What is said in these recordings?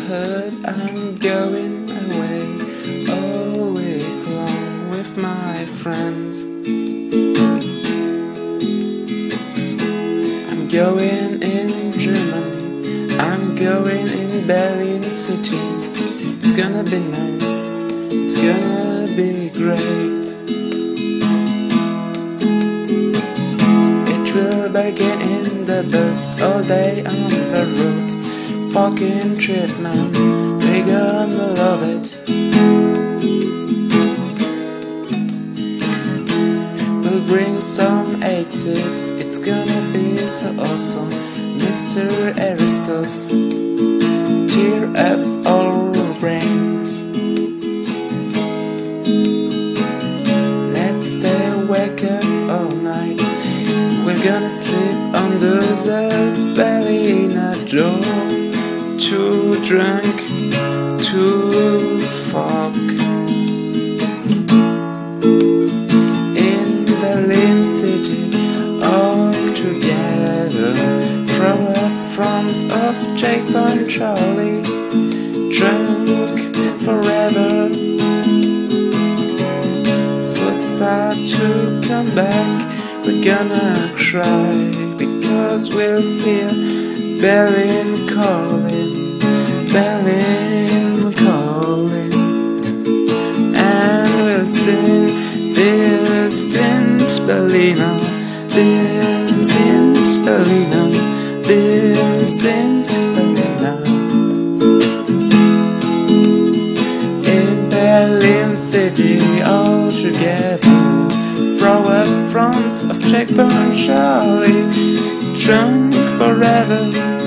I'm going away oh, all week long with my friends. I'm going in Germany. I'm going in Berlin City. It's gonna be nice. It's gonna be great. It will begin in the bus all day on the road. Fucking trip, man. We gonna love it. We'll bring some eight tips. It's gonna be so awesome, Mr. Aristoph. Tear up our brains. Let's stay awake all night. We're gonna sleep under the belly, Berliner door. Too drunk to fuck. In Berlin City, all together. From the front of Jake and Charlie. Drunk forever. So sad to come back. We're gonna cry because we'll hear Berlin calling, Berlin calling, and we'll sing Wir sind Berliner, wir sind Berliner, wir sind Berliner. In Berlin City, all together, throw up front of Checkpoint Charlie, drunk forever.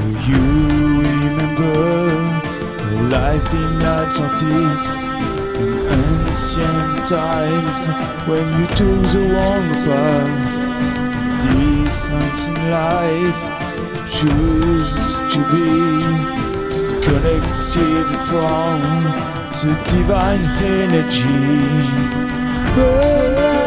Do you remember life in Atlantis? In ancient times, when you took the wrong path, this ancient life choose to be disconnected from the divine energy. But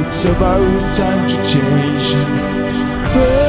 It's about time to change.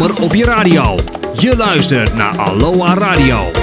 Op je radio. Je luistert naar Aloha Radio.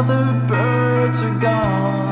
other birds are gone.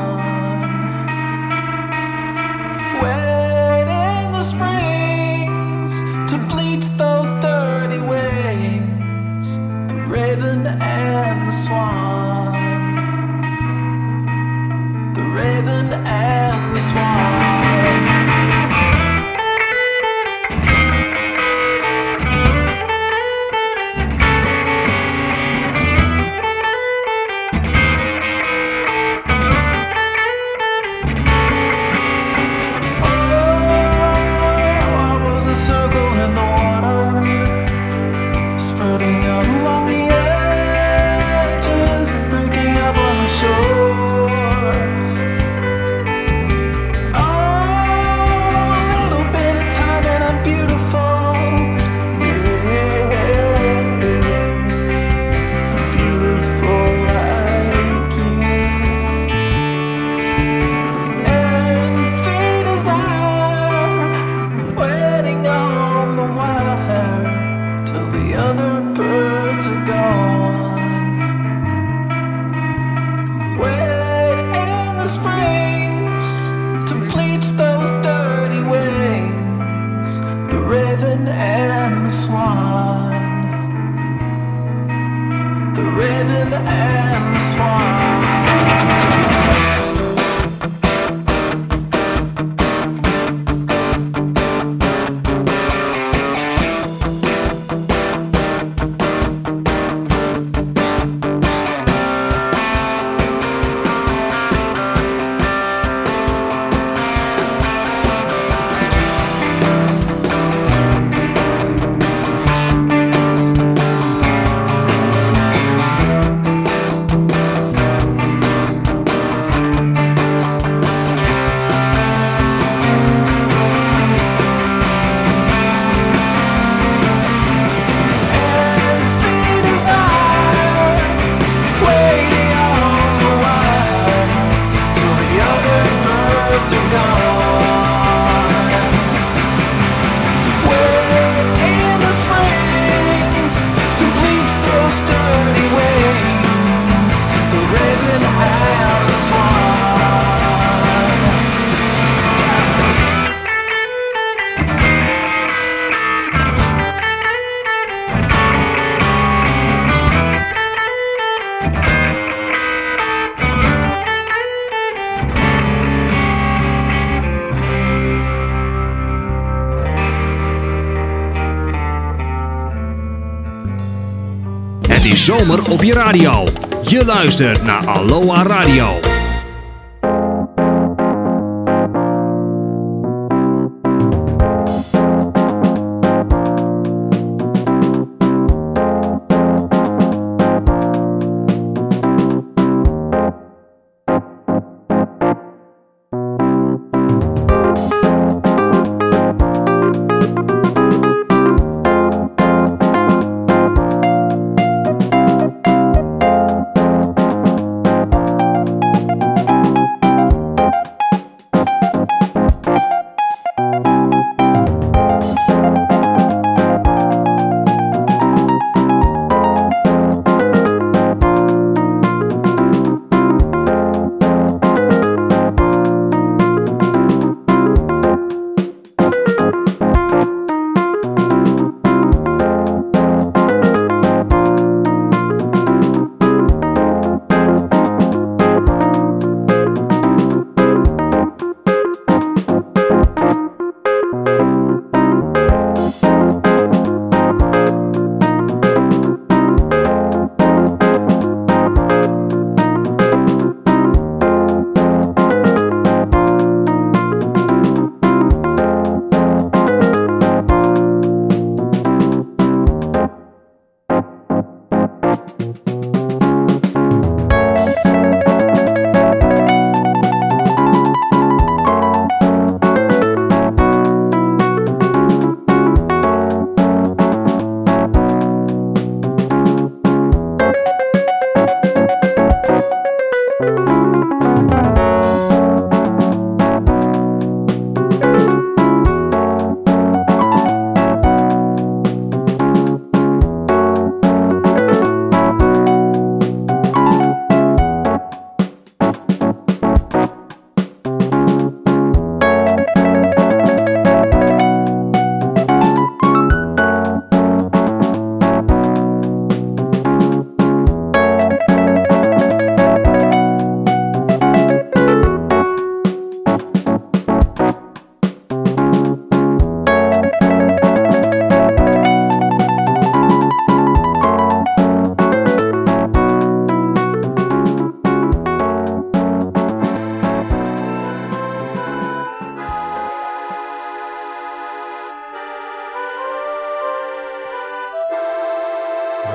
Zomer op je radio. Je luistert naar Aloha Radio.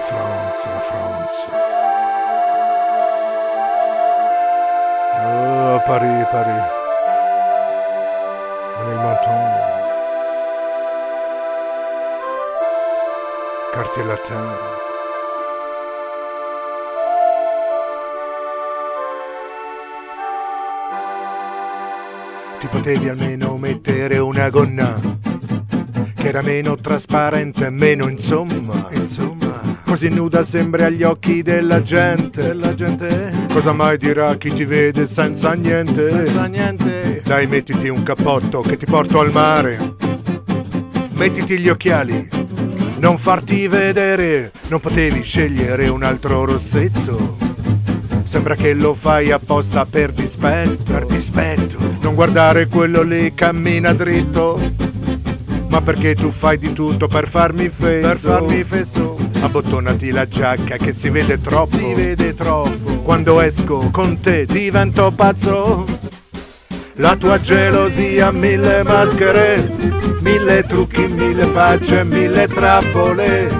France, la France. Oh, Paris, Paris. Le menton. Quartier latin. Ti potevi almeno mettere una gonna che era meno trasparente, meno insomma, insomma, così nuda sembri agli occhi della gente, la gente, cosa mai dirà chi ti vede senza niente, senza niente, dai mettiti un cappotto che ti porto al mare, mettiti gli occhiali, non farti vedere, non potevi scegliere un altro rossetto. Sembra che lo fai apposta per dispetto, per dispetto. Non guardare quello lì, cammina dritto. Ma perché tu fai di tutto per farmi fesso? Per farmi fesso. Abbottonati la giacca che si vede troppo. Si vede troppo. Quando esco con te divento pazzo. La tua gelosia, mille maschere, mille trucchi, mille facce, mille trappole.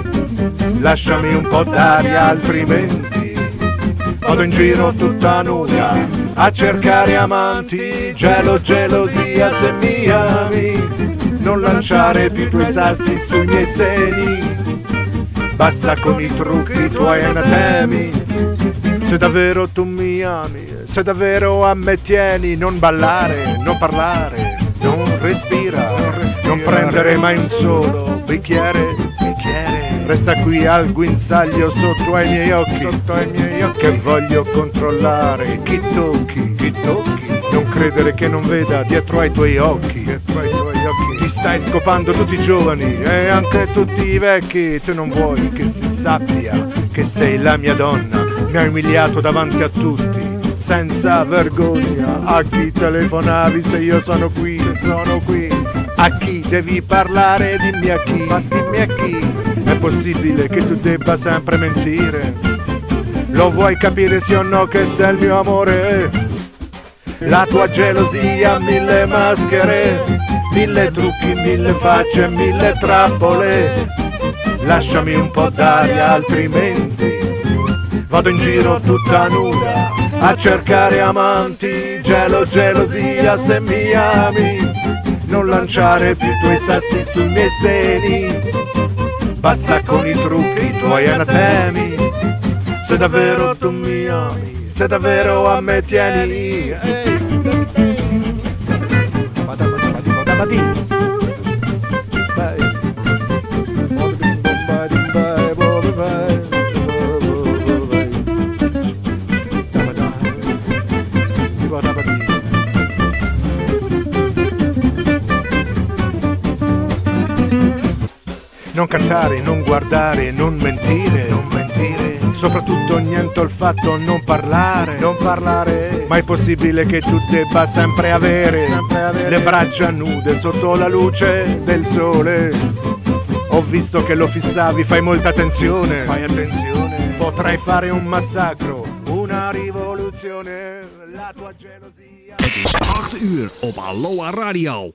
Lasciami un po' d'aria, altrimenti vado in giro tutta nuda a cercare amanti. Gelo, gelosia, se mi ami, non lanciare più i tuoi sassi sui miei seni. Basta con i trucchi tuoi anatemi. Se davvero tu mi ami, se davvero a me tieni, non ballare, non parlare, non respira, non, prendere mai un solo bicchiere, bicchiere. Resta qui al guinzaglio sotto ai miei occhi, sotto ai miei occhi, che voglio controllare chi tocchi, chi tocchi. Non credere che non veda dietro ai tuoi occhi, dietro ai tuoi occhi. Ti stai scopando tutti i giovani e anche tutti i vecchi. Tu non vuoi che si sappia che sei la mia donna. Mi hai umiliato davanti a tutti senza vergogna. A chi telefonavi se io sono qui, se sono qui? A chi devi parlare? Dimmi a chi, ma dimmi a chi. È possibile che tu debba sempre mentire? Lo vuoi capire sì o no che sei il mio amore? La tua gelosia, mille maschere, mille trucchi, mille facce, mille trappole. Lasciami un po' d'aria altrimenti vado in giro tutta nuda a cercare amanti. Gelo, gelosia se mi ami, non lanciare più i tuoi sassi sui miei seni. Basta con i trucchi, i tuoi anatemi. Se davvero tu mi ami, se davvero a me tieni. Ehi. Vai. Non cantare, non guardare, non mentire, non mentire. Soprattutto niente il fatto non parlare, non parlare. Ma è possibile che tu debba sempre avere le braccia nude sotto la luce del sole. Ho visto che lo fissavi, fai molta attenzione. Fai attenzione. Potrei fare un massacro, una rivoluzione. La tua gelosia. Het is 8 uur op Aloha Radio.